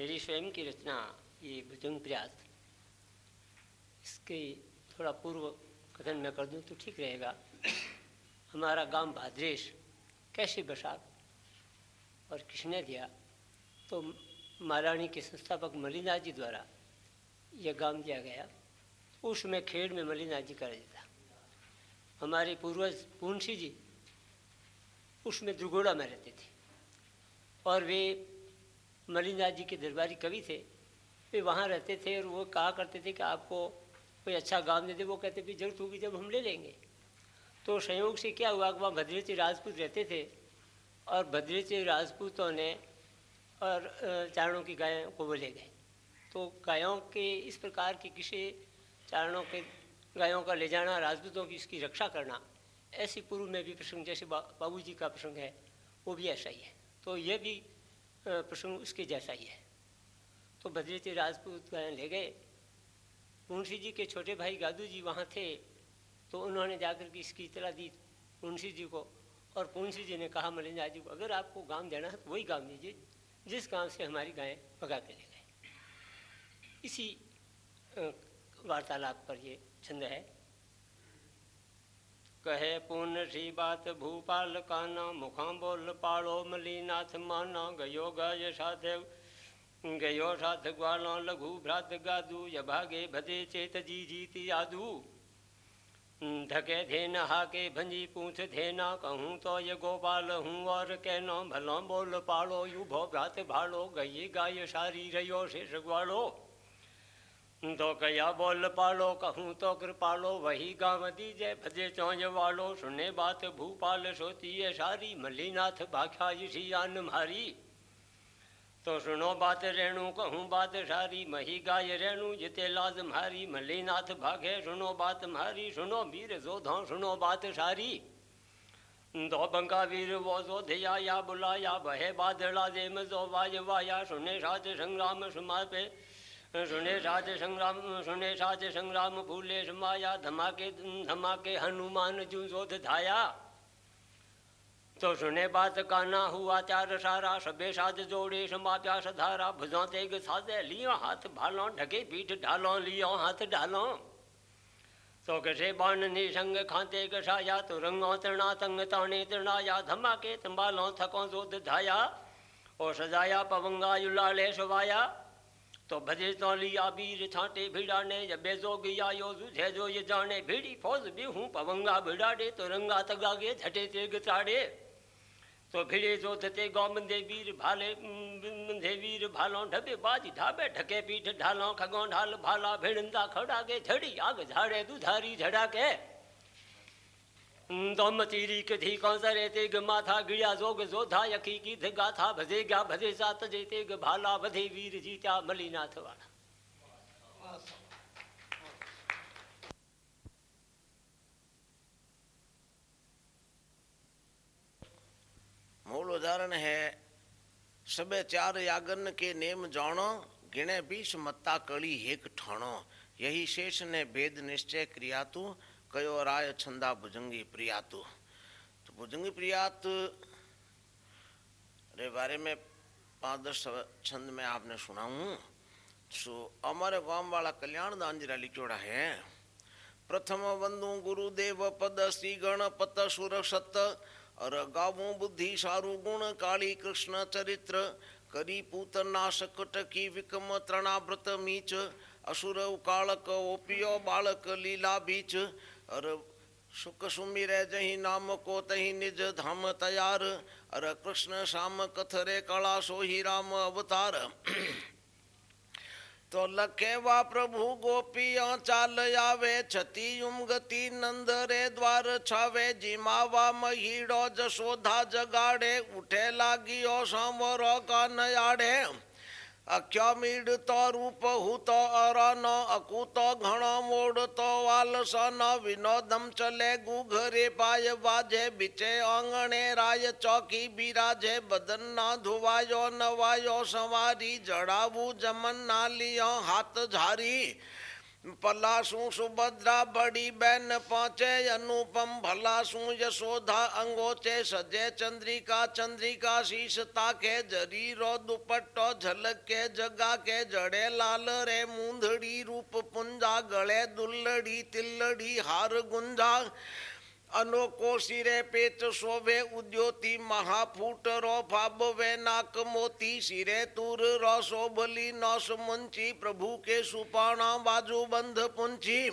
मेरी स्वयं की रचना ये भुजंग प्रयास। इसके थोड़ा पूर्व कथन मैं कर दूँ तो ठीक रहेगा। हमारा गाँव भाद्रेश, कैसे बसा और किसने दिया तो महारानी के संस्थापक मलिनाथ जी द्वारा यह गाँव दिया गया। उसमें खेड़ में मलिनाथ जी कर देता हमारे पूर्वज पूंशी जी उसमें द्रुगोड़ा में रहते थे और वे मलिनाथ जी के दरबारी कवि थे, वे वहाँ रहते थे और वो कहा करते थे कि आपको कोई अच्छा गाँव दे दे। वो कहते भी ज़रूरत होगी जब हम ले लेंगे। तो संयोग से क्या हुआ कि वहाँ भद्रेची राजपूत रहते थे और भद्रेची राजपूतों ने और चारणों की गायों को वो ले गए। तो गायों के इस प्रकार के किसी चारणों के गायों का ले जाना, राजपूतों की इसकी रक्षा करना, ऐसी पूर्व में भी प्रसंग, जैसे बाबू जी का प्रसंग है, वो भी ऐसा ही है। तो यह भी प्रसंग उसके जैसा ही है। तो भद्रेची राजपूत ले गए। मुंशी जी के छोटे भाई गादू जी वहाँ थे तो उन्होंने जाकर के इसकी इतला दी मुंशी जी को। और मुंशी जी ने कहा मलिंजा जी को, अगर आपको गाँव देना है तो वही गाँव दीजिए, जिस गाँव से हमारी गायें भगा के ले गए। इसी वार्तालाप पर ये छंद है। कहे पूर्ण सी बात, भूपाल काना मुखा बोल पाड़ो, मलीनाथ माना गयो गय साधेव गयो साथ ग्वालो लघु भ्रात गादू, य भागे भजे चेत जी जीती आदू धके थे नहा के भंजी पूछ थे ना कहूँ तो ये गोपाल हूँ, और कहनो भलो बोल पालो यू भो भ्रात भालो गई गाय सारी रयो शेष सगवालो तो कया बोल पालो, कहूँ तो कृपालो, वही गाँव दीजे भजे चौज वालो। सुने बात भूपाल, सोती है सारी, मल्लीनाथ भाख्या इसी आन मारी। तो सुनो बात रेणु, कहूँ बात सारी, मही गाय रेणु, जिते लाज मारी। मल्लीनाथ भागे, सुनो बात मारी, सुनो वीर जोधो, सुनो बात सारी। दो बंका वीर वो जो धिया या बुलाया, बहे बादला दे मजो वाज वाया। सुने साज संग्राम सुमा पे सुने साज संग्राम, सुने साज संग्राम, फूले समाया, धमाके धमाके हनुमान जू जोध धाया। तो सुने बात काना हुआ चार सारा सबे साज जोड़े समाप्या सधारा भुजा तेग साजे लियो हाथ भालो, ढके पीठ ढालो, लियो हाथ ढालो। तो कसे बाण ने संग खाते कसाया तो रंगो तृणा, तंग ताने तृणाया, धमाके तंबालो थको जोध धाया। और सजाया पवंगा, युलाले सुवाया। तो भजे तो लिया बीर छाटे भिड़ा ने जबे जो गया यो जुझे जो ये जाने भिड़ी फौज भी हूँ पवंगा भिड़ाड़े तो रंगा तगागे झटे तेग ताड़े तो भिड़े जो थते गौमंदे वीर भाले मंदे वीर भालो ढबे बाज ढाबे, ढके पीठ ढालो खगो ढाल भाला, भिड़ंदा खड़ा के झड़ी आग झाड़े, दुधारी झड़ा के धी कौन माथा गिड़िया जोग यखी की भजे भजे तेग भाला, भजे वीर जीत्या मलीनाथ वाला मूल उदाहरण है सबे चार यागन के नेम जानो गिणे बीस मत्ता कड़ी हेक ठाणो। यही शेष ने भेद निश्चय क्रियातु कयो, राय छंदा भुजंगी प्रियातु। तो भुजंगी प्रियात, रे बारे में पाँच दस छंद में आपने सुना हूँ। सो हमारे गाँव वाला कल्याण दांजरा लिखोड़ा है। प्रथम बंधु गुरुदेव पद श्री गणपत सुर सत्य और गावो बुद्धि सारु गुण, काली कृष्ण चरित्र, करी पूत नाशक, टकी विकम त्रणाव्रत मीच, असुर कालक ओपियो बालक, लीला बीच और सुख सुमिर जही नाम को तही निज धाम तैयार। अर कृष्ण श्याम कथरे कला सोही राम अवतार। तो लखे वा प्रभु गोपिया चाल आवे, छती गति नंद रे द्वार छावे। जिमावा महीड़ो जशोधा जगाड़े, उठे लागियो सांवरो का नयाड़े। अख्या मीड तो रूप हु तो अरन अकुत घण मोड़ तो वालसन विनोदम चले गुघरे पाय बाजे बिचे आंगणे राय चौकी बिराजे बदन ना धुवायो नवायो सवारी जड़ावू जमन ना हाथ झारी। पलासू सुभद्रा बड़ी बहन पाचे अनुपम भलासू यशोधा अंगोचे सजे चंद्रिका चंद्रिका शीश ताके जरी रो दुपट्टो झलक के जगा के जड़े लाल रे मूंधड़ी रूप पुंजा, गले दुल्लड़ी तिल्लड़ी हार गुंजा। अनोको सिरे पेच शोभे उद्योति महाफूट रो फाब वे नाक मोती, सिरे तुर रो शोभली नस मुंची, प्रभु के सुपाणा बाजू बंध पुंची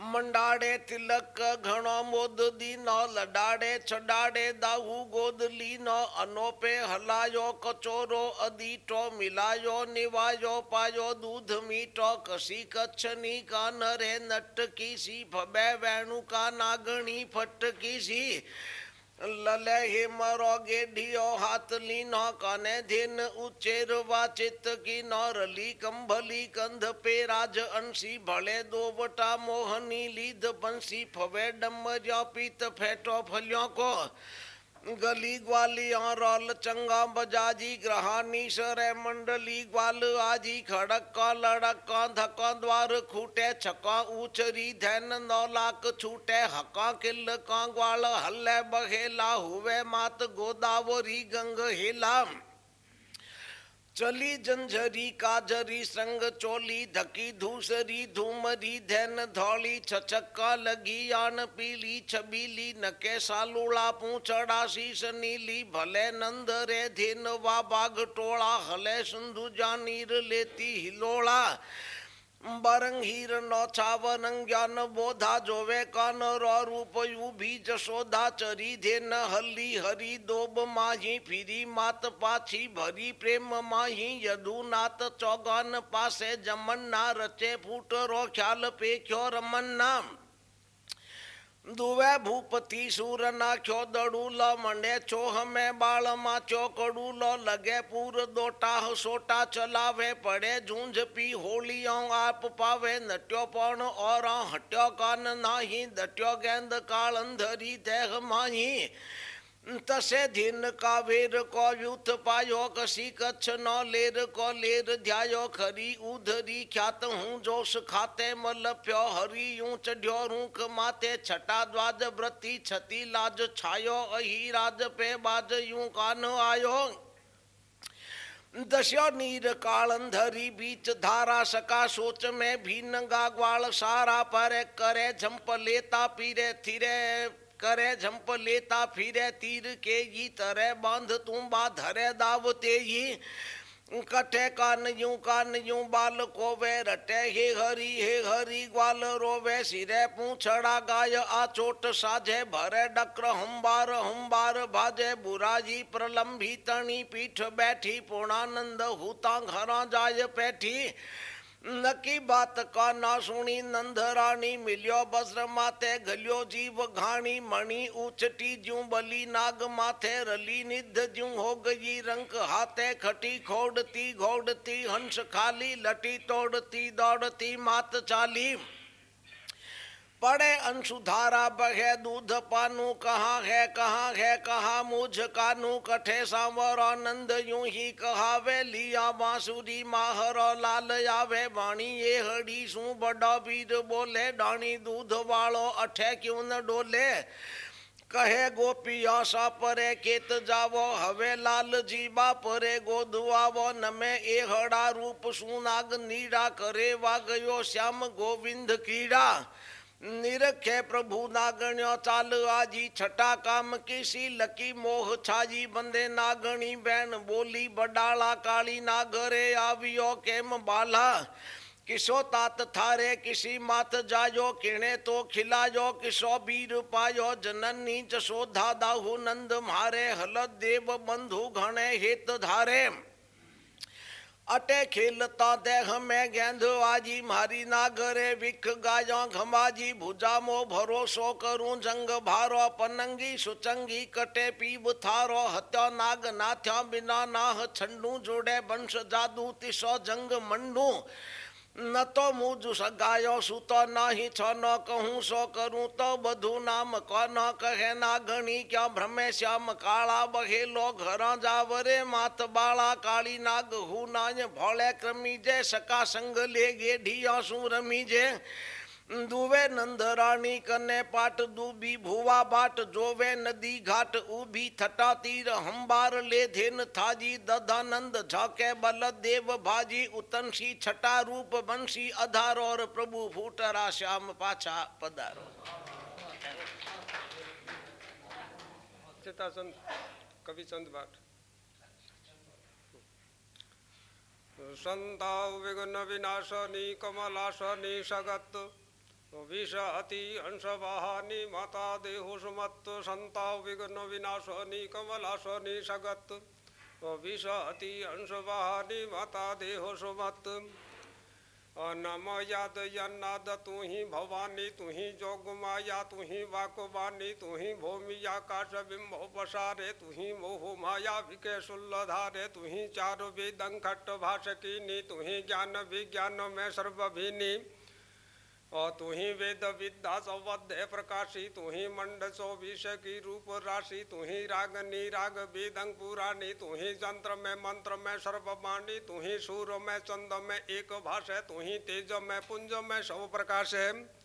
मंडाड़े तिलक घणो मोद दीनो, लडाड़े छडाड़े दाहू गोद लीनो। अनोपे हलायो कचोरो अदीटो मिलायो, निवायो पायो दूध मीटो। कसी कच्छनी कान नटकी सी, फबे वेणु का नागणी फटकी सी। ललहि मरोगे ढियो हाथ लीनो कने धिन उच्चेर वाचित की नौरली कंभली कंध पे राज अंशी भले दोवटा मोहनी लीध बंसी फवे डम्बर पीत फेटो फलियों को गली ग्वाली रोल चंगा बजाजी, ग्रहानी सरे मंडली ग्वाल आजी, खड़क लड़क का धक्का द्वार खूटे, छक्का ऊचरी, धैन नौ लाख छूटे हका किल का ग्वाल हल्ले बहेला हुए मात गोदावरी, गंग हेला। चली जंझरी, काजरी, संग चोली, धकी, धूसरी, धूमरी, धैन धौली छचक्का लगी, आन पीली, छबीली, नके सालूड़ा पूछड़ा, शीश नीली, भले नंद रे धेन वा बाघ टोला हले सिंधु जानीर लेती हिलोड़ा बरंगीर हीर नौछावन ज्ञान बोधा जोवे कान रूप यू भी जशोधा चरी धे न हल्ली हरी दोब माही फिरी मात पाछी भरी प्रेम माही यदुनाथ चौगान पासे जमन्ना रचे फूट रो ख्याल पे क्यों रमन नाम दुवे भूपति सूर ना ख्यो दड़ू लो मंडे चोह में बाल माचो कड़ूलो लगे पूर दोटा सोटा चलावे पड़े झूंझ पी होली आप पावे नट्यो पौन और हट्यो कान नाही, दट्यो गेंद काल अंधरी देह माही। तसे धीन का वेर को युथ पायो, कसी कच्छ न लेर को लेर ध्यायो, खरी उधरी ख्यात हूँ, जोश खाते मल प्यो, हरी यूँ चढ़्यो रूख माते, छटा द्वाज व्रति, छती लाज छायो, अही राज पे बाज यूँ कान आयो। दस्यो नीर कालंधरी बीच धारा सका, सोच में भी नंगा ग्वाल सारा पर, करे झंप लेता पीरे, थिरे। करे झंप लेता फिरे तीर के ही तरह बाँध तू बा धरे दावते ही कठे कान यूँ कान यूँ बाल को वे रटे, हे हरी हे हरी, ग्वाल रोवे, सिरे पूछड़ा गाय, आ चोट साझे भरे डक्र हम्बार हम्बार भाजे बुराजी प्रलंबी तणी पीठ बैठी, पूर्णानंद हुता घरा जाय पैठी। नकी बात का ना सुनी, नंद रानी मिलियो बस्र माथे, गलियो जीव घाणी, मणि उचटी जू बली, नाग माथे रली, निध जू हो गई, रंक हाथे खटी, खोड़ती घोड़ती, हंस खाली, लटी तोड़ती, दौड़ती मात चाली। पड़े अंशुधारा बहे दूध पानु, कहाँ है कहाँ है, कहा मुझ कानू, कठे सांवर, आनंद यूँ ही कहावे, लिया बांसुरी, माहर, लाल आवे वाणी ये हड़ी, सू बड़ा पीर बोले, डाणी दूध वालो, अठे क्यों न डोले? कहे गोपिया सा परे केत जावो, हवे लाल जीवा परे गोदुआवो नमे ए हड़ा रूप सुनाग नीड़ा करे वा गयो श्याम गोविंद कीड़ा। निरखे प्रभु नागण्यो, चाल आजी छठा काम किसी, लकी मोह छाजी, बंदे नागणी, बैन बोली, बडाला, काली नागरे, आवियो केम बाला। किसो तात थारे, किसी मात जायो, किणे तो खिलायो, किसो बीर पायो, जननी जसोधा दाहु नंद मारे हल देव बंधु घणे हित धारे। अटे खेलता देह में गेंद आजी मारी नागरे विख गाया घमाजी, भुजा मो भरोसो करूँ जंग भारो, पनंगी सुचंगी कटे पीब थारो, हत्या नाग नाथ्या बिना नाह छंडू, जोड़े वंश जादू, तिसो जंग मंडू। ન તો મુજ સગાયો શું તો નહીં છ ન કહું સો કરું તો બધું નામ ક ન કહે ના ગણી ક્યાં ભ્રમે શ્યામ કાળા બહેલો ઘર જાવરે માત બાળા કાળી નાગ હું નાય ભોળે ક્રમી જે સકા સંગ લે ગેઢિયા શું રમી જે दुवे नंद रानी कने पाट, दुबी भुवा बाट, जोवे नदी घाट उभी थटा तीर, हम्बार ले धेन थाजी, दधानंद झाके बल, देव भाजी उतंसी छटा रूप, बंशी अधार और प्रभु फूटरा श्याम पाछा पधारो। चेताचंद, कविचंद बाट। संता विघ्न विनाशनी, कमलाशनी, सगत विषहति हंसवाहानि, माता देहोसुमत् संता विघ्न विनाशनी, कमलाशनि सगत। विषहति हंसवाहानि, माता देहुसुमत् नम याद यन्नाद तू ही भवानी तू ही जोगमाया तू ही वाकवानी तू ही भूमिया काश बिंब पसारे तू ही मोह माया विके सुधारे तू ही चारु वेदंखट भाषकिनी तू ही ज्ञान विज्ञान में सर्वभिनी। और तू ही वेद विद्या सवध्य प्रकाशी तू ही मंड की रूप राशि तू ही राग नी राग वेदंग पुराणी तू ही जंत्र में मंत्र में सर्ववाणी तू ही सूर में चंद में एक भाष है तू ही तेज में पुंज में सब प्रकाश। है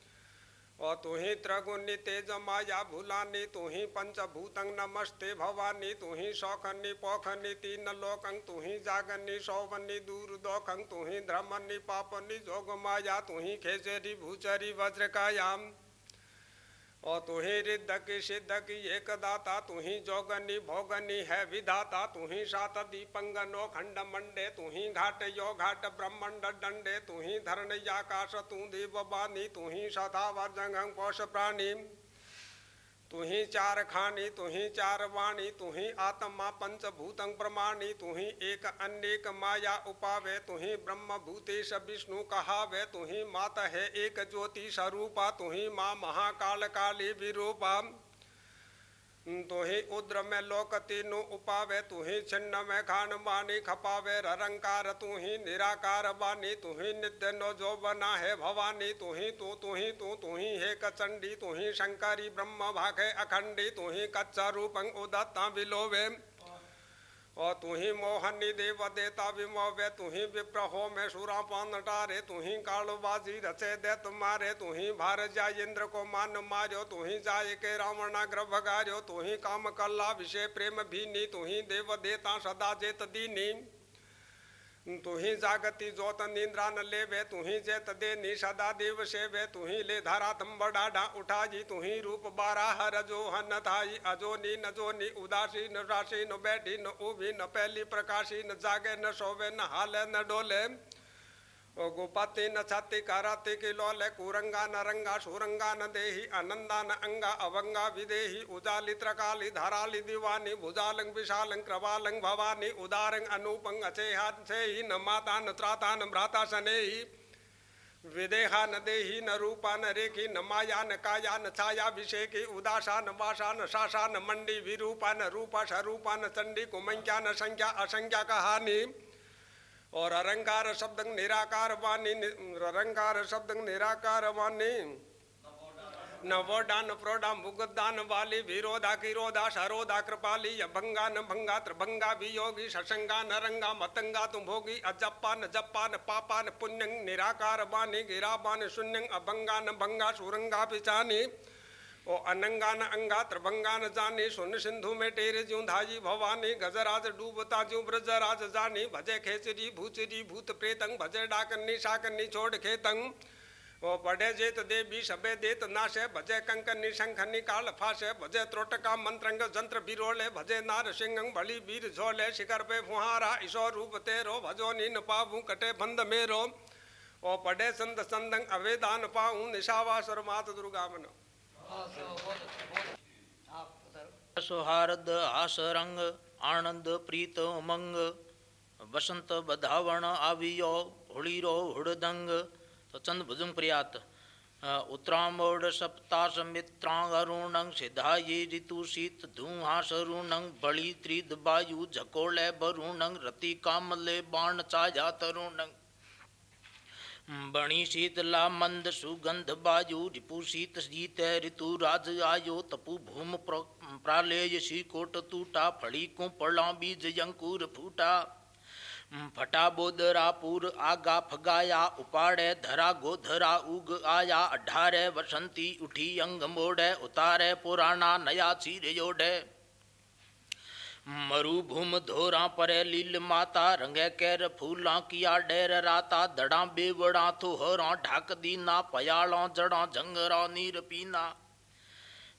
और तू ही त्रिगुणी तेज माया भूलानी, तुही पंचभूतंग नमस्ते भवानी तू सौखनी पौखनी, तीन लोकंग, तुही जागनी सौवनी दूर दोखंग तू ही धर्मनी, पापनी, जोग माया तू ही खेचरी, भूचरी, वज्रकायाम। और तू ही रिद्ध की सिद्ध की एक दाता तू ही जोगनी भोगनी है विधाता तू ही सात दीपंगनो खंड मंडे तू ही घाट यो घाट ब्रह्मंड दंडे तू ही धरण आकाश तू दीप बानी तू ही सदा वर्जंग पोष प्राणी। तू ही चार खानी, तुही चार वाणी तू ही आत्मा पंचभूतं प्रमाणी, तुही एक अनेक माया उपावे तू ही ब्रह्म भूतेश विष्णु कहावे, तुही मात है एक ज्योति स्वरूपा तू ही माँ महाकाल काली विरूपा। तू ही उद्र में लोक तीनों उपावे तू ही छिन्न में खान बानी, खपावे ररंकार ही निराकार बानी तू ही नित्य नो जो बना है भवानी तू ही तू तू ही तू तू ही कचंडी तू ही शंकरी ब्रह्म भाखे अखंडी तू ही कच्चा रूपं उदत्ता विलोवे और तू ही मोहनी देव देता विमोवे, तू ही विप्रहो में सूरा पान टारे तू ही कालबाजी रचे दे तुम्हारे तू ही भार जा इंद्र को मान मारो तू ही जाए के रावणाग्र भगारो तू ही काम कल्ला विषय प्रेम भीनी, तू ही देव देता सदा जेत दीनी। तू जागति जोत निंद्रा न ले वे तुही जे तदे निषदा देव से वे तुही ले धारा तम बड़ा उठा जी तुही रूप बारा हर जो हन थाई अजो नी न जो नी उदासी न राशि न बैठी न उभी, न पहली प्रकाशी, न जागे न सोवे न हाले न डोले। गोपाति न छाती काराति की लोले कुरंगा न रंगा सुरंगा न देही अनंदा न अंगा अवंगा विदेही उजाली त्रकाली धाराली दीवानी भुजालंग विशालंग कृपालंग भवानी उदारंग अनुपंग अचेहान से ही न माता न त्राता न भ्राता सनेही विदेहा न देही न रूपा न रेखी न माया न काया न छाया विषेकी उदासा न वासा न शासा न मंडी विरूपा न रूपा स्वरूपा न चंडी कुमंख्या न संख्या असंख्या कहानी। और अरंकार शब्द निराकार वाणी अरंकार शब्द निराकार वाणी। नवोडान वाली विरोधा किरोधा शरोधा कृपाली न भंगा त्रिभंगा वियोगी सशंगा नरंगा मतंगा तुम भोगी अजप्पा न जप्पा न पापा न पुण्यं निराकार वाणी गिराबान शून्यं अभंगा न भंगा सुरंगा पिचानी ओ अनंगा न अंगा त्रिभंगा न जानी, सुन सिंधु में टेरे ज्यूं धाजी भवानी, गजराज डूबता ज्यूं ब्रजराज जानी, भजे खेचरी भूचरी भूत प्रेतंग, भजे डाकनी शाकनी छोड़ खेतंग। ओ पढ़े जेत देवी सबे देत नाशे, भजे कंकनी शंखनी काल फाशे, भजे त्रोटका मंत्रंग, जंत्र बिरोले, भजे नार सिंहंग भली बीर झोले, शिखर पे फुहारा ईशो रूप तेरो, भजो नी न पावू, कटे बंद मेरो। ओ पढ़े संत संदंग, अवेदान पाऊँ, निशावा मात दुर्गा मनो सौहार्द आस रंग आनंद प्रीत उमंग बसंत बधावण आवियो होलीरो हुड़दंग। तो चंद भुजंग प्रयात उत्तरामोड सप्तास समित्रांग अरुणंग सिधायी ऋतु शीत धूहा सरुणंग बली त्रिद वायु झकोले बरुणंग रति कामले बाण छाया तरुणंग बणी शीतला मंद सुगंध बायु रिपु शीत शीत ऋतु राज आयो, तपु भूम प्रालय कोट टूटा फड़ी को पड़ा बीज अंकुर फूटा। फटा बोदरा पुर आगा फगाया, उपाड़े धरा गोधरा उग आया अठारे वसंती उठी अंग मोड़े, उतारे पुराना नया चीर जोड़े मरुभूम धोरा परे लील माता, रंगे कैर फूला किया डेर राता, दड़ा बेवड़ा तो हरा ढाक दीना, पयाला जड़ा, जंगरा नीर पीना।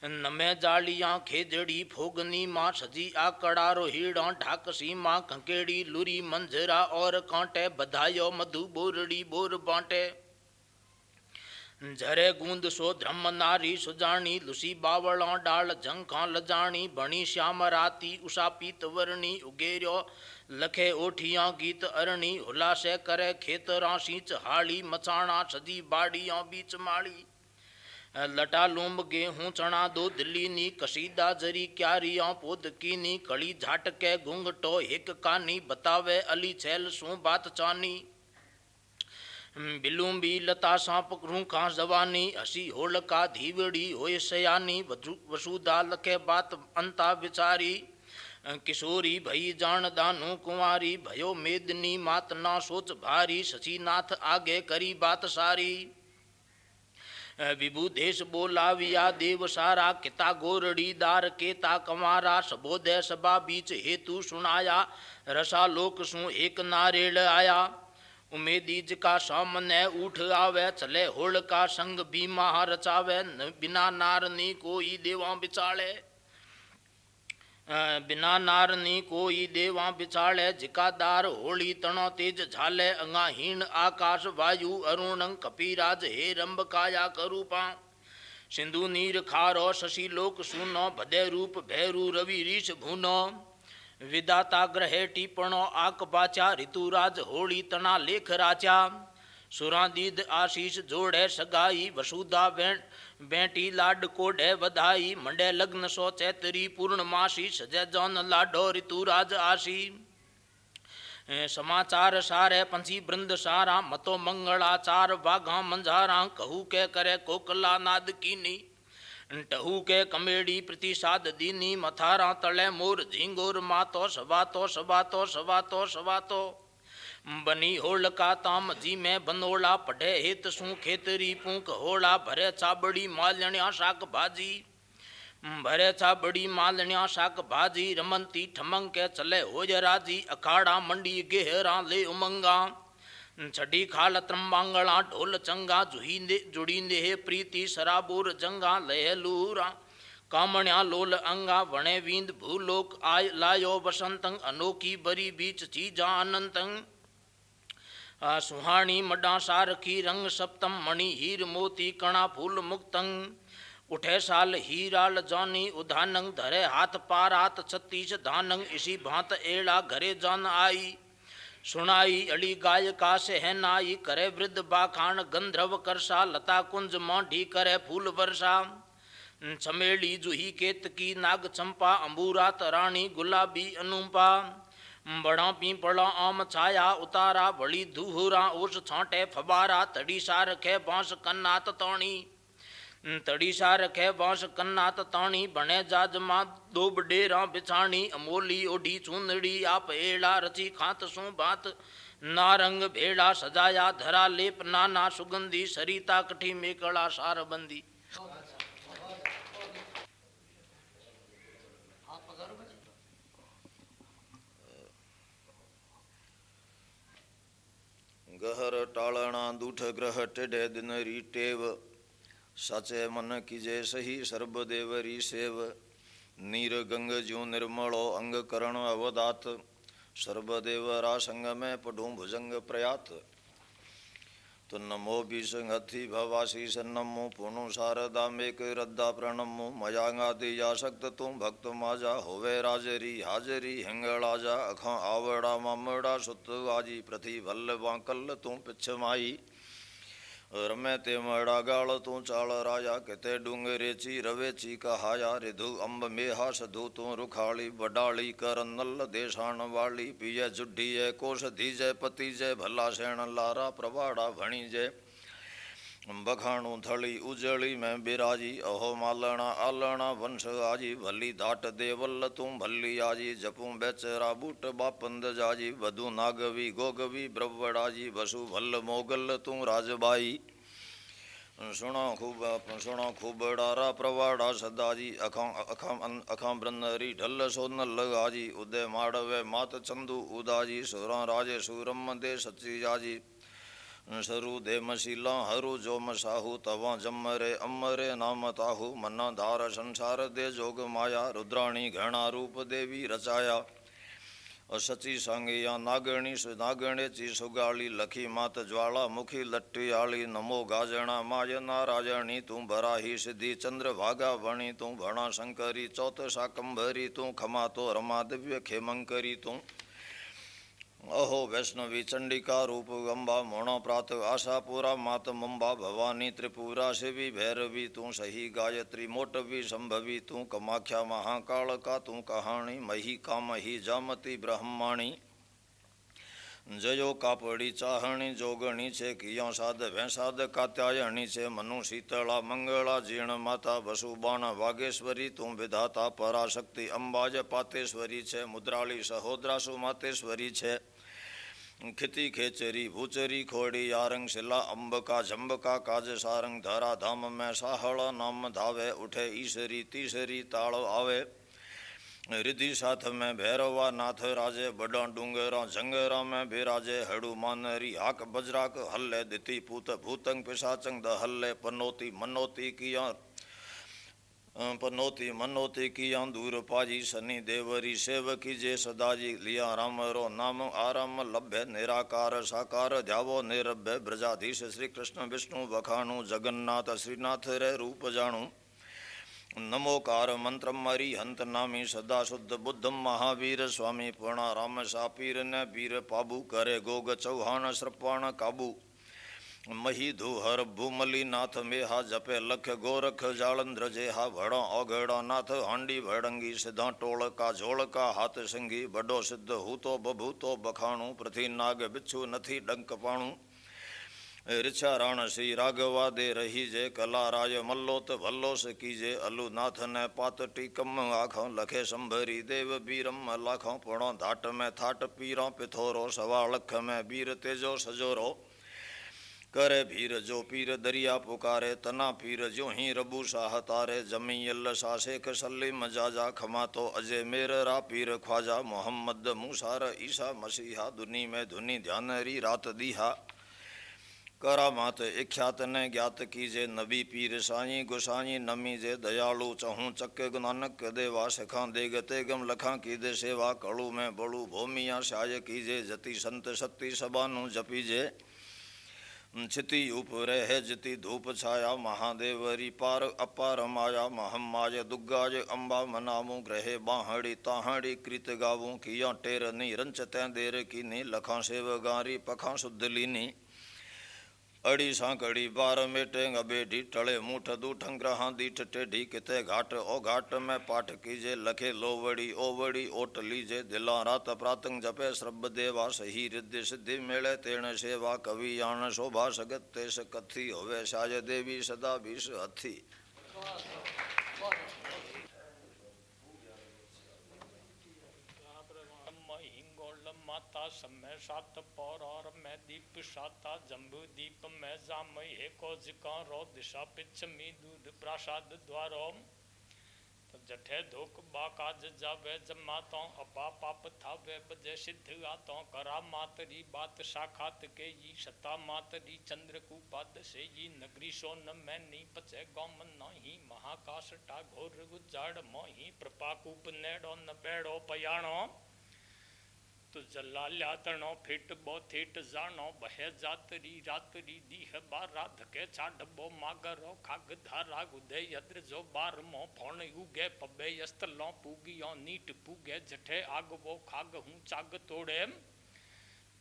नमे जालियाँ खेजड़ी फोगनी माँ, सजी आकड़ा रोहिड़ा ढाकसी माँ कंकेड़ी, लुरी मंजरा और कांटे, बधायो मधु बोरड़ी बोर बांटे। झरे गूंद सो ध्रम नारी सुजानी, लुसी बावड़ा डाल झंखा लजाणी बणी श्याम राती, उषा पीत वर्णी, उगेरियो लखे ओठिया गीत अरणी, हुलासे करे खेतरा सींच हाली मचाणा, सजी बाड़िया बीच माड़ी लटा लूंब गेहूँ चना दो दिल्ली नी कसीदा जरी क्यारिया पोद की नी कड़ी झाटके घूंघटो हिक कानी, बतावे अली छैल, सू बात चानी। बिलूंबी लता सांप रूखा जवानी, हसी होल का धीवड़ी होय सयानी वसुदा लखे बात, अंता विचारी। किशोरी भई जान दानु कुंवारी, भयो मेदनी मात ना सोच भारी, शशीनाथ आगे करी बात सारी। विभु देश बोलाविया, देव सारा, किता गोरड़ी दार, केता कमारा, सबोदय सभा बीच हेतु सुनाया रसा लोक सु एक नारेड़ आया। उमेदीज का सामने उठ आवे चले होल का संग बीमा रचावे बिना नारनी कोई देवा बिचाले। बिना नारनी कोई देवा बिछाड़े जिकादार होली तणो तेज झाले अंगाहीन आकाश वायु अरुण कपिराज हे रंब काया करूपा सिंधु नीर खारो शशि लोक सुनो, भदे रूप भैरू रवि रीश भूनो। विदाता ग्रहे टीपणो आक बाचा, ऋतुराज होली तना लेख राचा। सुरादीद आशीष जोड़े सगाई, वसुधा वेण बेटी लाड कोडे बधाई मंडे लग्न सो चैतरी पूर्णमासी सजय जौन लाडो, ऋतुराज आशी। समाचार सारे पंछी बृंद सारा, मतो मंगलाचार बाघा मंझारा। कहू के करे कोकला नाद कीनी। टहू के कमेड़ी प्रतिसाद दीनी, मथारा तले मोर झिंगोर, मातो सबातो सबातो सबातो सबातो बनी होल का ताम जी में बनोला, पढ़े हित सू खेतरी पूक होला, भरे चाबड़ी मालण्या शाक भाजी। भरे चाबड़ी मालण्या शाक भाजी, रमंती ठमंग के चले हो राज़ी, अखाड़ा मंडी गेहरा ले उमंगा। छड़ी खाल त्रम्बांगड़ा ढोल चंगा, जुहींदे जुड़ींदे हे प्रीति सराबोर जंगा, लय लूरा। कामण्या लोल अंगा, वणे वींद भूलोक आय लायो बसंतंग अनोखी बरी बीच चीजा अनंतंग। सुहाणी मडा सारखी रंग सप्तम, मणि हीर मोती कणा फूल मुक्तंग। उठे साल हीराल जानी उधानंग, धरे हाथ पारात छत्तीस धानंग, इसी भांत एड़ा घरे जान आई। सुनाई अली गाय का सहनाई करे वृद्ध बाखान, गंधर्व करसा, लता कुंज मांढी करे फूल वर्षा। चमेली जूही केतकी नाग चंपा, अंबूरा तराणी, गुलाबी अनुपा। बड़ा पीपड़ा आम छाया, उतारा, बड़ी दूहरा उस छांटे फबारा तड़ी सा रखे बाँस कन्ना तौणी। तड़ी सा रखे बाँस कन्ना ताणी, बने जाजमा दो बडेरा बिछाणी, अमोली ओढ़ी चूंदड़ी आप एड़ा रची खात सू बात। नारंग भेड़ा सजाया धरा लेप, नाना सुगंधी सरिता कठी मेकड़ा सारबंदी गहर टालना दूठ ग्रह टेढ़े दिन री टेव। सचे मन कीजे सही सर्वदेवरी सेव। नीर गंग ज्यो निर्मलो अंग करण अवदात। सर्वदेव रासंग में पढ़ू भुजंग प्रयात। तो नमो संगति भवासी सन्नमो पुनु शारदा मेक रद्दा प्रणमो। मयांगादि जा सक्त तू भक्त माजा होवे राजरी हाजरी हिंगड़ाजा अखा आवड़ा मामड़ा सुत आजी प्रति भल वाकल तू पिछ माई। रमे ते मड़ा गाल तू चाल राजा किते डूंगरे ची रवे ची कहाया, रिधु अम्ब मेहा सधु तू रुखाली, बडाली कर नल देशान वाली पिय जुड्ढी जय कोश धी जय पति जय भला सेण लारा प्रवाड़ा भणी जय बखाणू थली उजली में बिराजी, अहो मालणा आलणा वंश आजी भली धाट देवल तू भली आजी, जपू बेचरा बूट बापंद जाजी, वधु नागवी, गोगवी ब्रवड़ाजी बसु भल मोगल तू राजबाई। सुणो खूब सुण खूब डारा प्रवाड़ा सदाजी, अखा अखा अखा ब्रन्नरी ढल सोन लगाजी उदय माड़वे मात चंदू उदाजी, सुरां राजे सूरम दे सची जाजी। सरु दे मशीला हरु जो मसाहु तवा जमरे अमरे नाम ताहु मना धार संसार दे जोग माया, रुद्राणी घृणा रूप देवी रचाया। असची सांगिया, नागणी ची सुगाली, लखी मात ज्वाला, मुखी लट्टी आली नमो गाजणा, माय नारायणी तू भराही सिद्धि, चंद्र भागा वणी, तू भणा शंकरी, चौथ शाकंभरी, तू खमा तो रमा दिव्य खेमंकरी, तू अहो वैष्णवी चंडिका रूप गंबा मोणा प्रात आशापुरा मात मुंबा भवानी त्रिपुरा शिवी भैरवी तू सही गायत्री मोटवी संभवी तू कमाख्या महाकाल का तू कहानी मही कामही जामती ब्रह्माणी। जयो कापड़ी चाहणी जोगणी छे कियो साध भैंसाद कात्यायणी छे मनु शीतला मंगला जीर्ण माता वसुबाण वागेश्वरी तू विधाता पराशक्ति अंबाज पातेश्वरी छे मुद्राली सहोदरा सुमातेश्वरी छे। खिति खेचरी, भूचरी, खोड़ी, यारंग, शिला, अंबका, झंबका काज सारंग, धरा, धाम में साहड़ा नाम, धावे, उठे ईशरी तीसरी, ताल, आवे। रिधि साथ में भैरवा, नाथ राजे, बड़ा डूंगेरा जंगेरा में बिराजे हड़ू मानरी, हाक बजराक, हल्ले दिति, पूत, भूतंग, पिशाचंग द हल्ले पनोती, मनोती किया पनोती मनोती किया दूर पाजी शनि देवरी सेवकी जे सदाजी लिया राम रो नाम आराम लभ्य निराकार साकार ध्यावो निरभ्य ब्रजाधीश श्री कृष्ण विष्णु वखाणु जगन्नाथ श्रीनाथ रे रूप जाणु। नमोकार मंत्र मरी हंत नामी सदा शुद्ध बुद्धम महावीर स्वामी पूर्णा राम सापीर न पीर पाबू करे गोग चौहान श्रपाण काबू। मही धुहर भूमली नाथ मेहा जपे लख गोरख जालंद्र जेहा भड़ा औघड़ा नाथ हांडी भड़ंगी सिद्धा टोल का झोल का हाथ संगी बड़ो सिद्ध हूतो बभूतो बखाणु प्रति नाग बिच्छू नथी डंक पाणु। ऋचा राण श्री राघवा दे रही जे कला राय मल्लोत भल्लोस कीजे अलु नाथ ने पात टीकम आखों लखे संभरी देव बीरम लाखों पणो धाट में थाट पीरों पिथोरो सवा लख में बीर तेजो सजोरो। करे भीर, जो पीर दरिया पुकारे, तना पीर जो ही रबू शाह तारे। जमी अल साशेख सलीम जाजा खमा तो अजय मेर रा पीर ख्वाजा। मोहम्मद मूसार ईसा मसीहा, दुनी में धुनी ध्यान री रात दीहा। करामात इख्यात ने ज्ञात कीजे, नबी पीर साई गुसाई नमी जे दयालु चहूँ चक नानक देवा, सखा दे गते गम लखा की दे सेवा कड़ू में बड़ू भूमिया शाय कीजे, जति संत सती सबानु जपीजे छिति उप रह जिति धूप छाया महादेवरी पार अपार माया महमाय दुग्गाज अंबा मनामु ग्रहे बाहड़ी ताहड़ी कृत गावू किया टेर नी रंच तै देर की नी लखा सेव गारी पखा शुद्ध लीनी। अड़ी सांकड़ी बार मेटेंग अबेडी टले मुठ दूठंग दीठ टेढ़ी किते घाट, ओ घाट में पाठ कीजे, लखे लोवड़ी, ओवड़ी ओट लीजे, दिला रात प्रातंग जपे, श्रब देवा सही रिद्धि सिद्धि मेले, तेण सेवा कवि आन शोभा सगत, तेस कथी होवे, साज देवी सदा बीस हथी माता समय सात पौर और मैं दीप साता जम्बू दीप में दिशा पिछमी दूध द्वारो। तो जठे धोक जावे अपा पाप बजे सिद्ध आतो करा मातरी बात साखात के सता मातरी कुपाद से नगरी सोन में पचे नहीं महाकाश टा घोर गुजाड़ मोही प्रपाकूप नेड़ो न बेड़ो पयाणो। तो जला फेट बो थेट जानो बह जातरी रातरी दीह बारा धके छाडबो मागरो खाग धारा गुदे यद्र जो बार मो फोण उगे पबे यस्तलो पूगियो नीट पूगे जठे आग वो खाग हूँ चाग तोड़े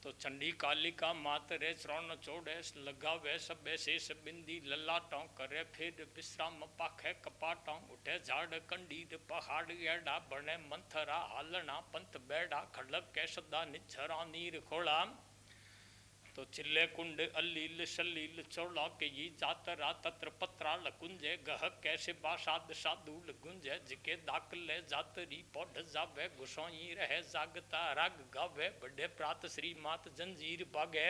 तो चंडी कालिका मात रे, श्रवण चोड़े, लगावे सबे शेष बिंदी, ललाटों करे फिर विश्राम पाखे कपाटों उठे झाड़ कंडीर पहाड़ गेड़ा बने मंथरा, हालना पंथ बेड़ा खड़क के सदा निझरा, नीर खोला। तो चिल्ले कुंड, अलील, शलील चौला के ये जातरा, तत्र पत्रा लकुंजे गह कैसे बासाद साधुल गुंजे, जिके दाखले जातरी पौध जावे, गुसोई रह, जागता राग गावे बड़े प्रात श्री मात जंजीर बागे।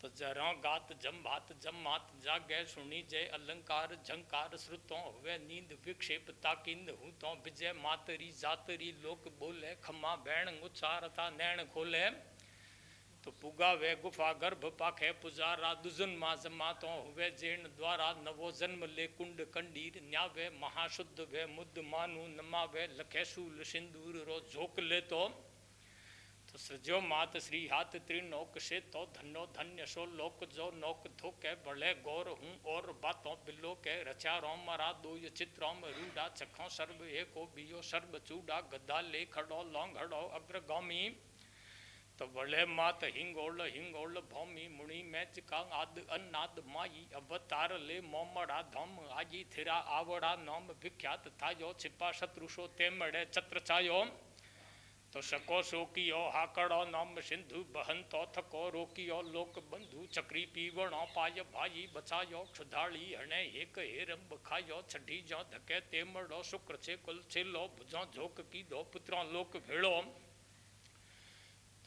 तो जरा गात जम भात जम मात जागे, सुनी जय अलंकार, झंकार, श्रुतों हुए नींद विक्षेप ताकिंद हूँ तो विजय मातरी जातरी, लोक बोले, खम्मा बैण, उच्चारता नैण खोले। तो पुगा वे गुफा गर्भ पाखे पुजारा दुजन मा जमा तो हुए जीर्ण द्वारा नवो जन्म ले कुंड कंडीर न्यावे महाशुद्ध वे मुद्द मानु नमावे लखे शूल सिंदूर रो झोक ले तो तो सजो मात श्री हाथ त्रिनोक से तो धनो धन्य सो लोक जो नोक धोके बड़े गौर हूँ और बातों बिलो के रचा रोम मरा दो चित्रों रूडा चखो सर्व एको बियो सर्व चूडा गद्दा ले खड़ो लौंघड़ो अग्रगामी। तो बड़े मात हिंगोल हिंगोल भौमी मुनि मैच का आद अन्नाद माई अवतार ले मोमड़ा धम आजी थिरा आवड़ा नोम विख्यात था जो छिपा शत्रुषो तेमड़े छत्र छायो तो सको सोकियो हाकड़ो नोम सिंधु बहन तो थको रोकियो लोक बंधु चक्री पीवणो पाय भाई बचायो क्षुधाड़ी हणे एक हेरम बखायो छठी जो धके तेमड़ो शुक्र छे कुल छिलो भुजो झोक की दो पुत्रों लोक भेड़ो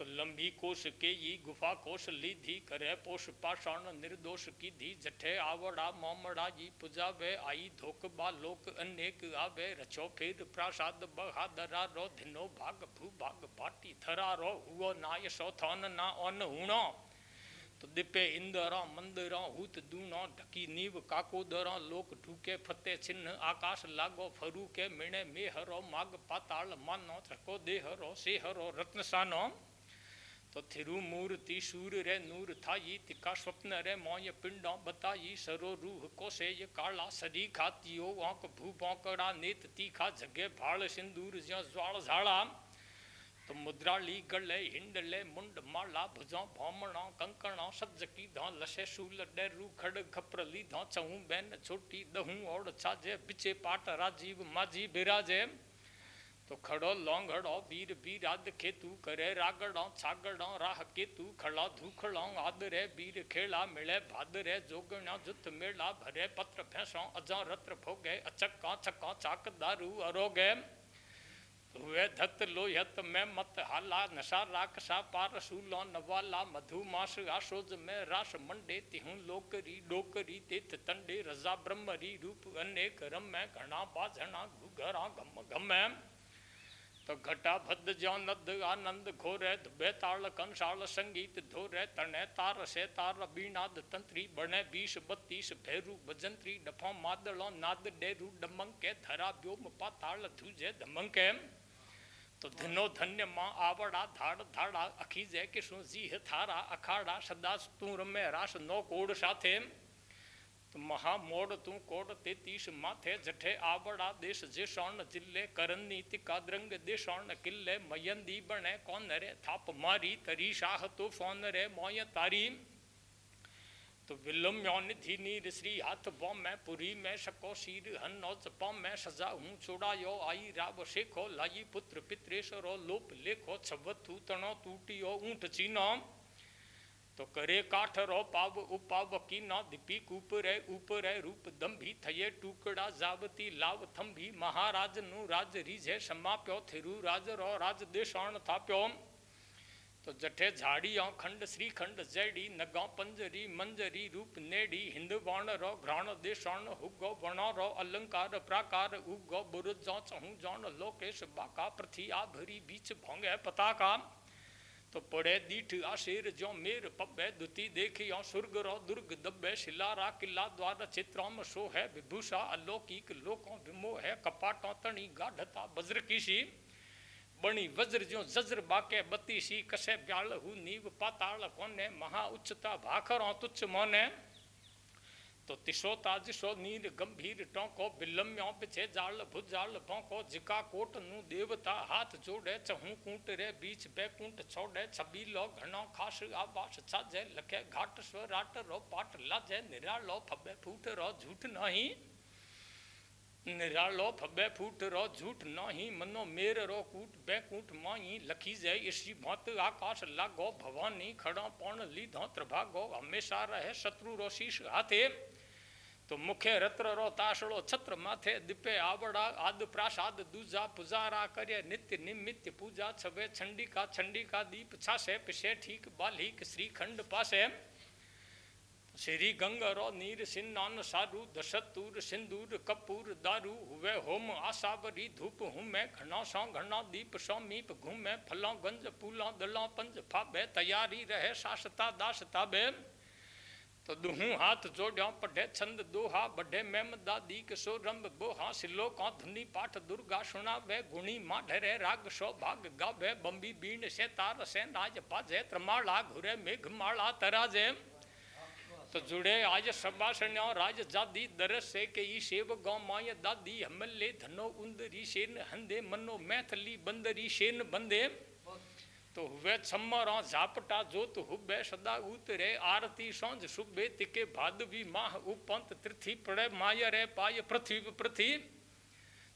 तो लंबी कोश के ये गुफा कोश ली थी करे पोष पाषाण निर्दोष की धी जठे आवड़ा मोमड़ा जी पूजा वे आई धोक बा लोक अनेक आवे, रचो फिर प्रासाद बहादरा रो, धिनो भाग भू भाग भाटी थरा रो, हुओ नाय सो थन ना ओन हुणो। तो दिपे इंदरा मंदिरा हूत दूनो ढकी नीव काकोदरा लोक ढूके फते छिन्न, आकाश लागो फरू के मिणे मेहरो माग पाताल मानो, थको देहरो, सेहरो रत्नसानो तो थिरुमूर्ति सूर रे नूर थाई, तिका स्वप्न रे मोय पिंडों बताई, सरो रूह को से ये काला सरी खातियो आंक भू पौकड़ा नेत तीखा जगे भाड़ सिंदूर ज्यो ज्वाल झाड़ा तो मुद्राली गले हिंडले मुंड माला भुजो भौमणो कंकणो सज की धौ लशे शूल डेरू खड़ खपरली धौ चहू बैन छोटी दहू ओड़ छाजे, बिचे पाट राजीव माजी बिराजे। तो खड़ो लौंगड़ो वीर बीराद खेतु करे, रागड़ो छागड़ो राह केतु खड़ा धूखड़ो आदरे बीर खेला मिले भादरे, जोगणो जुत मेला भरे, पत्र भैंसो अजो रत्र भोगे, अचक्का छक्का चाक दारू अरोगे। हुए धत लोहत में मत हाला, नशा राक्षसा पार सूलो नवाला, मधु मास आशोज में रास मंडे, तिहु लोकरी डोकरी तीर्थ तंडे, रजा ब्रह्मरी रूप अनेक रम में घना बाझना घुघरा गम गम तो घटा भद ज्यो नद आनंद घोरे बेताल कंसाल संगीत धोरे, तने तार से तार बीनाद तंत्री, बने बीस बत्तीस भैरू बजंत्री डफो मादलो नाद डेरू, डमंके धरा व्योम पाताल धुजे धमंके। तो धनो धन्य माँ आवड़ा धाड़ धाड़ा अखीजे किसु जी थारा अखाड़ा, सदा तू रमे रास नो कोड साथे। महामोड़ तू कोट तेतीस माथे जठे आवड़ा देश जेसौन ज़िले करनी तिका द्रंग देसौन किले मयंदी बने कौन रे थाप मारी तरी शाह तो फ़ोन रे मोय तारी। तो विलम निधि नीर श्री हाथ बो में पुरी में शको शीर हन चपो में सजा हूँ चुड़ायो आई राव शेखो लाई पुत्र पित्रेश्वरो लोप लेखो छवथू तणो टूटियो ऊँट चीनो। तो करे काठ रो पाव उपाव की न दीपी ऊपरे ऊपरे रूप दंभी थये टुकड़ा जावती लाव थंभी। महाराज नु राज रीझे समाप्यो थिरु राज रो राज देशान थाप्यो तो जठे खंड श्री खंड जैडी, नगो पंजरी, मंजरी रूप नेडी हिंद वाण रो घ्राण देशान हुगो वणो रो अलंकार प्राकार, उगो बुरुज चहु जौन लोकेश बाका पृथ्वी आभरी बीच भोंगे पताका। तो पढ़े दीठ आशीर जो मेर पब्बे दुति देखियो सुर्ग रो दुर्ग दब्बे शिलारा किला द्वार चित्राम सो है विभूषा अलौकिक लोकों विमो है कपाटों तणी गाढ़ता वज्र कीसी बणी वज्र जो जज्र बाके बती सी, कसे ब्याल हु नीव पाताल कोने, महा उच्चता भाखरों तुच्छ मोने। तो तिशो ताजिशो नील गंभीर टोंको बिलम्यो पिछे जाल भुज जाल भोंको जिका कोट नु देवता हाथ जोड़े चहू कूट रे बीच बैकुंठ छोड़े छबी छबीलो घणो खास आवास छाजे लखे घाट स्वराट रो पाट लाजे निरालो फबे फूट रो झूठ नहीं। निरालो फबे फूट रो झूठ नाही, मनो मेर रो कूट बैकुंठ माई लखी जय इसी भांत आकाश लागो, भवानी खड़ा पौन लीधो, त्रिभागो, हमेशा रहे शत्रु रो शीश हाथे। तो मुख्य रत्र रो ताशड़ो छत्र माथे, दिपे आवड़ा, आद प्रासाद दूजा पुजारा करे, नित्य निमित्य पूजा छवे छंडिका छंडिका दीप छासे पिछे ठीक बालिक श्रीखंड पासे श्री गंगरो नीर सिन्नान सारू, दशतूर सिंदूर कपूर दारू हुए होम आसावरी धूप हुमे घना सौ घना दीप सौ मीप घूमे फलों गंज फूलों दलों पंज फाबे, तैयारी रहे सासता दासता बे। तो दुहू हाथ जोड़ियो पढ़े छंद दोहा, बढ़े मेम दादी किशो रंब बोहा, सिलो का धुनी पाठ दुर्गा सुना वे, गुणी माँ ढरे राग सो भाग गावे बम्बी बीण से तार से नाज पाजे, त्रमाला घुरे मेघ माला तराजे। तो जुड़े, आज संभाषण राज जादी दरस से के ई सेव गौ माय दादी हमले धनो उंदरी सेन हंदे, मनो मैथली बंदरी सेन बंदे। तो हुए छमरा झापटा जोत हुबे सदा उतरे आरती सौंझ सुबे तिके भादवी माह उपंत तृथि पड़े, माय रे पाय पृथ्वी पृथ्वी।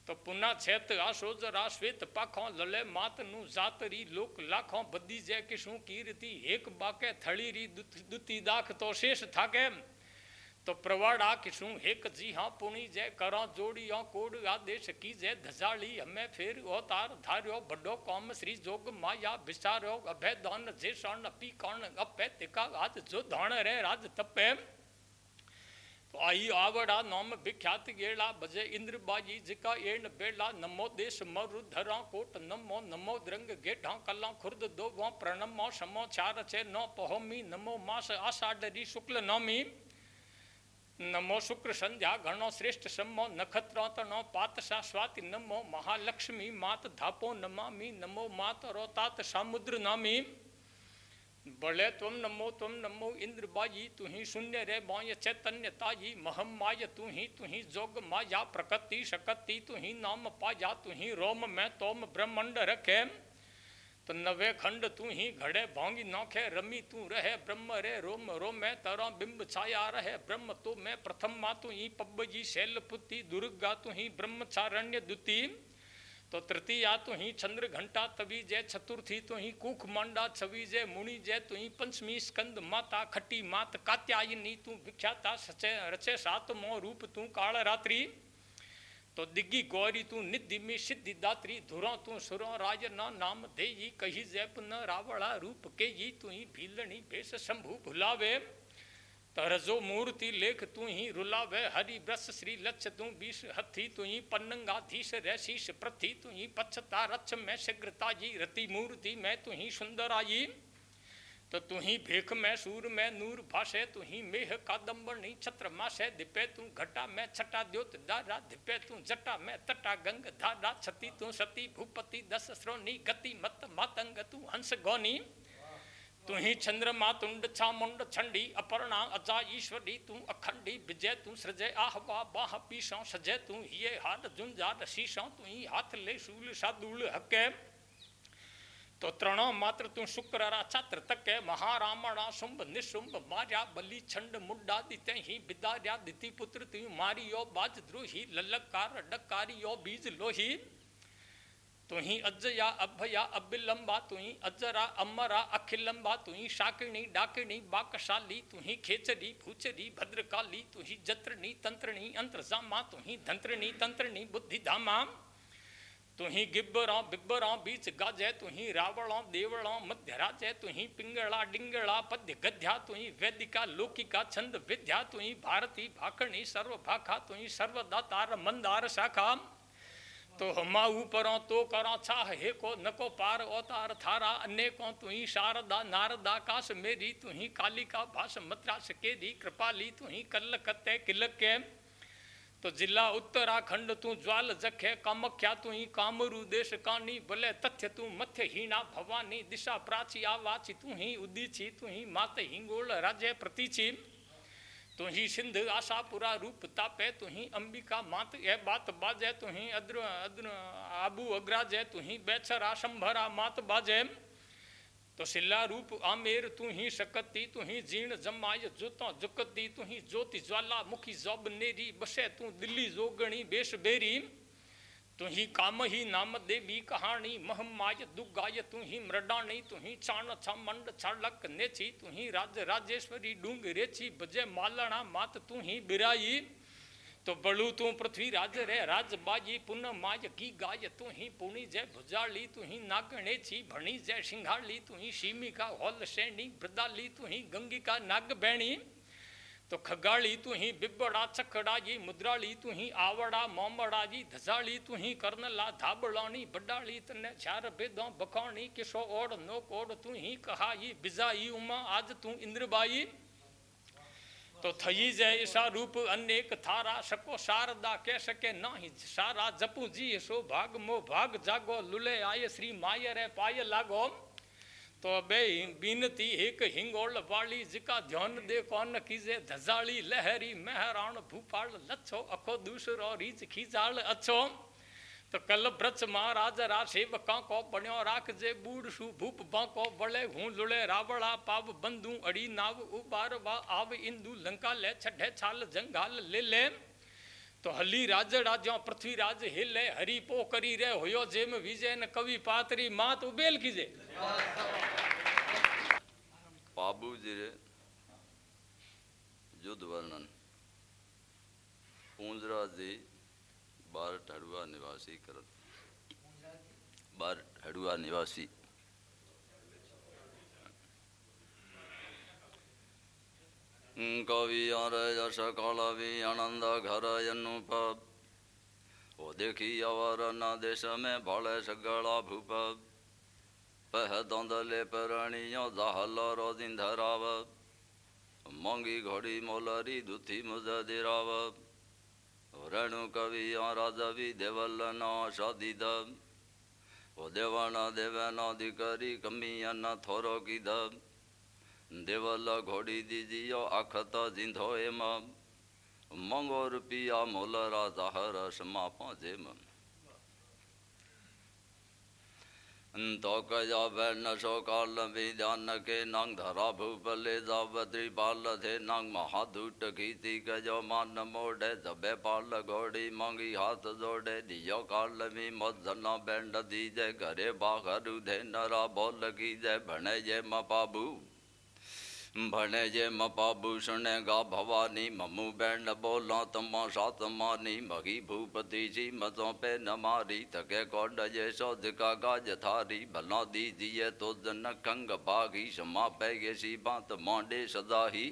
तो पुना छेत आशोज राश्वेत पाखों लले मात नु जातरी लोक लाखों बदी जय किशु कीर्ति, एक बाके थड़ी री दुती दाख तो शेष थाके। तो प्रवाड़ा किशु एक जी हाँ पुणी जय करा, जोड़ियों कोड आदेश की जय, धजाली हमें फिर अवतार धार्यो बड़ो कौम श्री जोग माया विचारो अभय दान जे शरण अपी कौन अपे, तिका आज जो धान रे राज तपे। आई आवड़ा नोम विख्यात गेला बजे इंद्र बाजी जिका एण बेला। नमो देश मरु धरा कोट, नमो नमो द्रंग गेढ़ा कला खुर्द दो प्रणमो समो चार छे नो पहोमी। नमो मास आषाढ़ी शुक्ल नौमी। नमो शुक्र संध्या घणो श्रेष्ठ समो नखत्र तनो पातसा स्वाति नमो महालक्ष्मी मात धापो नमामि। नमो मात रोतात समुद्र नामी। बड़े तुम नमो तुम नमो, इंद्र बाजी तू ही शून्य रे बाय चैतन्य ताजी, महम माय तू ही तू ही जोग माया, प्रकृति शकति तू ही नाम पाया तू ही रोम मैं तोम ब्रह्मंड रखे। तो नवे खंड तू ही घड़े भांगी नौखे, रमी तू रहे, ब्रह्म रे रोम रोम में तरा बिंब छाया रहे। ब्रह्म तो मैं प्रथम मा तू ही पब्बजी शैलपुती दुर्गा तू ही ब्रह्मचारण्य दुती तो तृतीया तो ही चंद्र घंटा, तभी जय चतुर्थी तो ही कुख मांडा, छवि जय मुनि जय तो ही पंचमी स्कंद माता खट्टी मात, कात्यायनी तू विख्याता, सचे, रचे सात मोह रूप तू काल रात्रि। तो दिग्गी गौरी तू निधि में सिद्धि दात्री, धुरो तू सुरो राज न नाम दे कही जय न रावणा रूप के ही तू ही भीलनी भेष शंभु भुलावे। तरजो मूर्ति लेख तू ही रुलावे, हरि ब्रस श्री लक्ष तू बीस हथी तू ही पन्नंगाधीश रशीष प्रथि तू ही पच्छता रक्ष में शीघ्रता जी रति मूर्ति में तू ही सुंदर आई। तो तू ही भेख में सूर में नूर भाषे, तू ही मेह कादम्बरणी छत्र मासे दिपे तू घटा में छटा द्योत दारा दिपे तू जटा में तटा गंग धारा, छती तू सती भूपति, दस श्रोणी गति मत मातंग तू हंस गौनी। तू ही चंद्रमा तुंड छामुंड छंडी, अपर्णा अजा ईश्वरी, तू अखंडी विजय तू सृजय आहवा बाह पीसों सजय तू हिये हाथ, झुंझार, शीशों तू ही हाथ ले, शूल सादूल हके। तो त्रणो मात्र तू शुक्र छात्र तके, महारामणा शुंभ निशुंभ, मार्या बलि छंड मुड्डा दिते ही, बिदार्या दिति पुत्र तू मारियो, बाज द्रोही, ललकार डकारियो, बीज लोही। तू ही अजया अभया अबिलंबा तू ही अजरा अमरा अखिलंबा तू ही शाकिनी डाकिनी बाकशाली तू ही खेचरी भूचरी भद्रकाली तू ही जत्रनी तंत्रणी, अंतरजामा तू ही धंत्रणी, तंत्रणी बुद्धि धामा तू ही गिब्बरों, बिब्बरों, बीच गाजे तू ही रावणों देवड़ों मध्य राजे तू ही पिंगला, डिंगला पद्य गद्या तू ही वैदिका, लौकिका, छंद विद्या तू ही भारती, भाकणी सर्व भाखा तू ही सर्वदातार मंदार शाखा। तो हमा ऊपरों तो करो छा हे को नको पार अवतार थारा अनेकों तू ही शारदा नारदा काश मेरी तू ही कालिका भाष मत्रा सकेरी कृपाली तू ही कलकत्ते किलक। के तो जिला उत्तराखंड तू ज्वाल जखे कामख्या तू ही कामरू देश कानी भले तथ्य तू मथ्य हीना भवानी, दिशा प्राची आवाची तू ही उदीची तू ही मात हिंगोल राज्य प्रतीची। तुही सिंध आशापुरा रूप तापे, तुही अंबिका मात ए बात बाजे, तुही अद्र अद्र आबू अग्राजे, तुही बैछरा शंभरा मात बाजे। तो सिल्ला रूप आमेर तू ही शक्ति तू ही जीण जमाय, जोता जुकती तू ही ज्योति ज्वाला मुखी जॉब नेरी, बसे तू दिल्ली जोगणी बेश बेरी। तू ही काम ही नाम देवी कहानी महमाय दुगाय तू ही मृडाणी तू ही चाण छमंड छाड़क नेची तू ही राज राजेश्वरी डूंग रेची बजे मालना मात तू ही बिराई। तो बलू तू पृथ्वी राज रे राज बाजी, पुन माय की गाय तू ही पुणी जय भुजाली तू ही नागणे छी भणी जय सिंघाली तू ही सीमिका होल सैनी ब्रदाली तू ही गंगिका नाग बैणी तो खगाड़ी तू ही बिबड़ा चखड़ा जी मुद्राली तू ही आवड़ा मोमड़ा जी धजाली तू ही कर्नला धाबड़ानी बडाली तने चार बेदों बखानी किशो ओढ़ नो कोड़ तू ही कहा ये बिजाई, उमा, आज तू इंद्रबाई। तो थई जय ईसा रूप अनेक थारा सको शारदा कह सके नाही, सारा जपू जी, सो भाग मो भाग जागो, लुले आय श्री माय रे पाय लागो। तो बे बीनती एक हिंगोल वाली जिका ध्यान दे कौन कीजे? धजाली लहरी मेहरान भूपाल लच्छो, अखो दूसरो रीच खीजाल अच्छो। तो कल ब्रच महाराज रा सेवका को बण्यो राख जे बूढ़ सु भूप बांको बड़े हूँ लुड़े रावड़ा पाव बंदू अड़ी नाव उबार वा आव इंदु लंका ले छठे छाल जंगाल ले ले। तो हली राजड़ा ज्यो पृथ्वीराज हिले, हरि पो करी रे होयो जेम विजय कवि पातरी, मात उबेल कीजे? पाबू जी रे, युद्ध वर्णन। पूंजरा जी बार ठड़ुआ निवासी करत बार ठड़ुआ निवासी। कवि और यश कलवि आनंद घर अनुप वो देखी अवर न देश में भले सगला भूप पह दंदले परणियो जाहल रोजिन धराव मोंगी घोड़ी मोलरी दुथी मुझ दिराव रेणु कवि राजवी देवल न शादी दब ओ देवण देवन अधिकारी कमी न थोरो की दब देवल घोड़ी दीजियो आखत जिंधो एम मंगो रुपिया मोलरा जाहर पहुँचे मन तो कया न सो काल विद्यान के नंग धरा भूपले त्रिपाल थे नंग महादूट खीती कजो मान मोड़े जबे पाल घोड़ी मांगी हाथ जोड़े दियो काल भी मजना बैंड दीजे घरे बाहर उधे नरा बोल की जय भणे जय मपाबू भणे जे मपा भूषण गा भवानी, ममू बैंड बोला तमा सात मानी मगी भूपति जी मतों पे न मारी थके कौड जे सौद का गाज थारी, भला दीजिए तो जन खंग भागी क्षमा पै गे सी बात मांडे सदा ही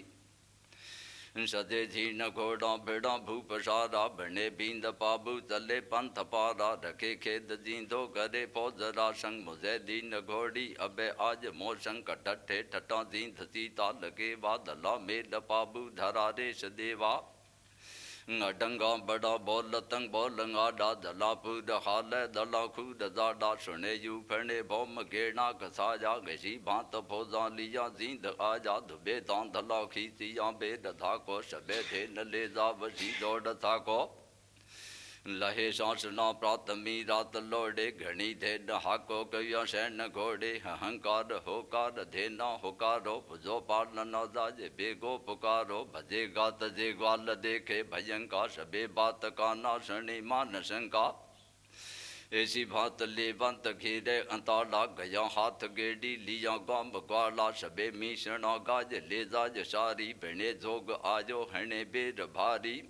सदे झीन घोड़ा, भेड़ा भूप सारा भिणे बींद पाबू, तले पंथ पारा, रखे खेद जींदो करे पौधरा संग मुझे दीन घोड़ी, अबे आज मोसंग कटठे ठटा जींद सीता लगे बादला मेल पाबू धरा रे देवा। अडंगा बड़ा बोल तंग बोलंगा डा दलापुर हाल दला खुद जाडा सुने यू फणे भौम गेना कसाजा गसी भांत फौजा लिया जींद आजा दुबे दां दला खीसिया बेद था को सबे थे न ले जा बसी दौड़ था को लहे सांस ना प्रातमी रात लोड़े घणी थे न हाको कविया सैन घोड़े अहंकार होकार थे न होकारो भुजो पाल न जाजे बेगो पुकारो, भजे गात जे ग्वाल देखे भयंका सबे बात का ना शनि मान शंका। ऐसी भात ले बंत घेरे अंताला, गया हाथ गेड़ी लिया गाम ग्वाला, सबे मीशना गाज ले जाज सारी बने जोग आजो, हणे बेर भारी।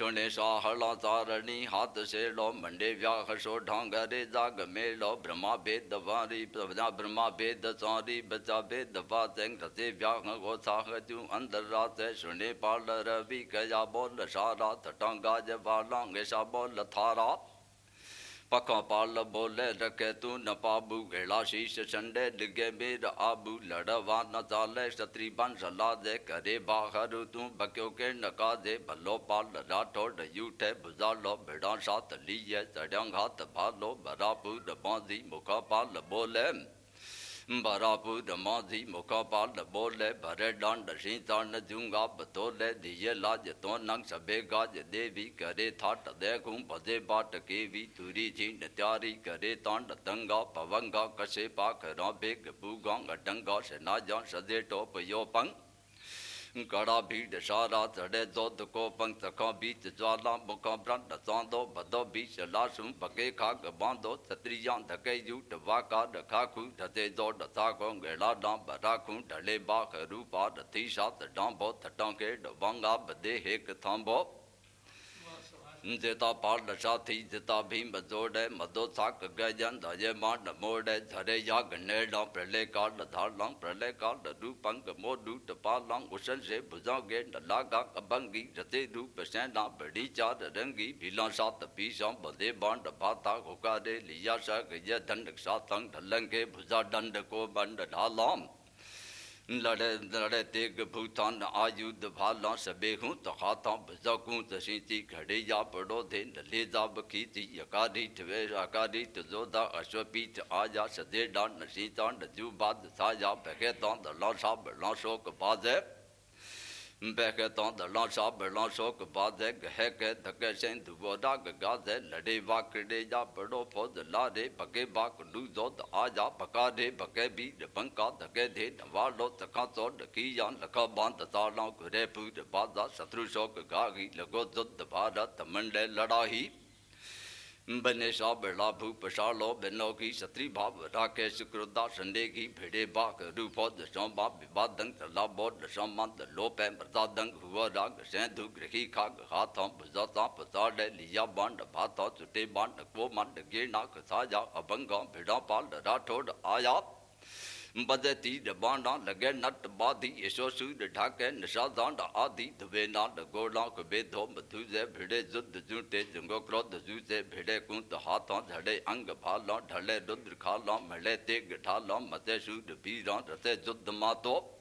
सुने साहला तारणी हाथ से लो, मंडे व्याह सो ढांगरे जाग मेलो। ब्रह्मा भेद वारी ब्रह्मा भेद चारी बचा भेद पातें रते व्याह गो साह तू अंदर रात। सुने पाल रवि कया बोल, सारा तटांगा जवालांग सा बोल थारा। पका पाल बोले रखे, तू न पाबू घेड़ा शीश चंडे डिगे बेर आबू लड़वा न चाले। छत्री बन सला दे करे बाहर, तू बक्यो के नका दे। भलो पाल राठौड़ यूठे बुझालो, भेड़ा साथ लिए, चढ़िया हाथ भालो बरापू बांधी मुखा पाल बोले। बरापुर माझी मुखापाल बोले भरे डांड सीतान जूँगा बतोले दिए लाज तो नंग सबे गाज देवी करे थाट देखूँ भजे बाट केवी तुरी छीन त्यारी करे तांड तंगा पवंगा कसे से जा कड़ा भीड़ सारा चढ़े जोध को पंख तखा बीच ज्वाला, मुखा ब्रंड चांदो भदो बीच लासु पके खाग बांधो, छत्रिया धके जूट वाका डखा खू ढते जो डथा को गेड़ा डा बरा खू, ढले बाख रूपा रथी सात डांबो थटा के डबांगा बदे हेक थांबो जेता पाल थी जिता भीम जोड़े मदो साक गजन धजे मान मोड़े। धरे या गनेड़ा प्रलय काल धारलां प्रलय काल रूपंग मोडू टपालां उसल से भुजागे लागा कबंगी, रते रूप सेना बड़ी चार रंगी। भीला सात पीसा बदे बांड भाता हुकारे, लिया सा गय दंड सातंग ढलंगे, भुजा दंड को बंड ढालाम लड़े लड़े तेग भूतान आयुध भाला सबे हूँ तो खाता भजकूं तसीती घड़े जा पड़ो थे नले जा बखीती यकारी, ठवे अकारी तजोदा अश्वपीठ आजा सदे डा नसीता नजू बाद साजा भगे ता दला सा बला शोक के तो दला सा बला शोक बाजे गह के धके से दुबोरा गाजे लड़े वाकड़े जा बड़ो फौज लारे भगे बाक डू आ जा पका रे भगे भी डबंका धके दे नवा लो तखा तो डकी जान लखा बाँध ताला घुरे पूर बाजा शत्रु शोक गागी लगो जुद्ध भारत मंडे लड़ाही बने सा बेड़ा भू पसा लो बनो की सत्री भाव राकेश क्रोधा संडे की भिड़े बाक रूपो विवाद दंग तला लो पै मृदा दंग हुआ राग, सेंधु ग्रही खाग, हाथों पता डे लिया बांड, भाता चुटे बांड, को मंड गे नाक साजा, अभंगा भिड़ा पाल राठौड़ आया। बदती डबाना लगे नट बाधी यशो सूद ढाके नशा दांड आदि धुबे नाड गोला को बेधो, मधुजे भिड़े जुद्ध जूटे जुंगो क्रोध जूते भिड़े कुंत हाथों झड़े, अंग भालों ढले, रुद्र खालों मले, तेग गठालों मते सूर भीरों रते जुद्ध मातो।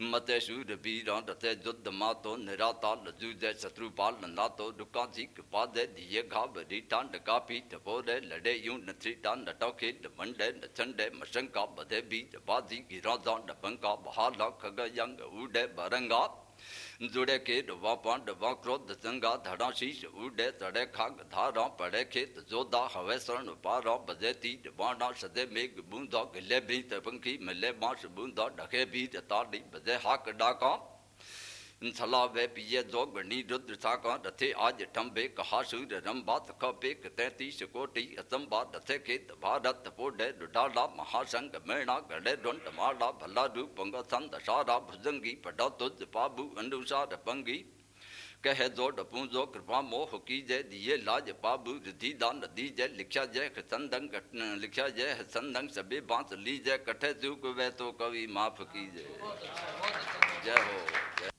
मते सूर बीरा रते जुद्ध मातो निराताल जूजे शत्रुपाल नातो दुका जी पादे, दिए घाबरी टांड डकापी बोरे लड़े यूँ नथरीटा नटोखे डमंडे, नचंडे, मशंका, बधे बीज बाजी गिरा जांड बंका बहाला, खग, यंग उड़े बरंगा। जुड़े के डुबा पांड डुबा क्रोध, जंगा, धड़ा, शीश, उड़े तड़े खाग, धारा, पड़े खेत, जोदा, हवे शरण पारा, बजे थी डबाणा सदे मेघ, बूंदा, गिले भी तपंखी मिले, बाँस, बूंदा, ढके भी ताड़ी, बजे, हाक, डाका। छला वे पिए जो गणी रुद्र साका रथे आज ठम्बे कहा सूर रंबा तखपे तैतीस कोटि असंबा रथे खेत भारत पोडे रुडाला महासंग मेणा गड़े रुंड माला भला रूपंग संद सारा भुजंगी पड़ा तुझ पाबू अनुसार पंगी। कह जोड़ पूंजो कृपा मोह की जय दिए लाज पाबू रिधि दान दी जय लिखा जय संदंग लिखा जय संदंग सबे बाँस ली जय कठे चूक वे तो कवि माफ़ की जय जय हो।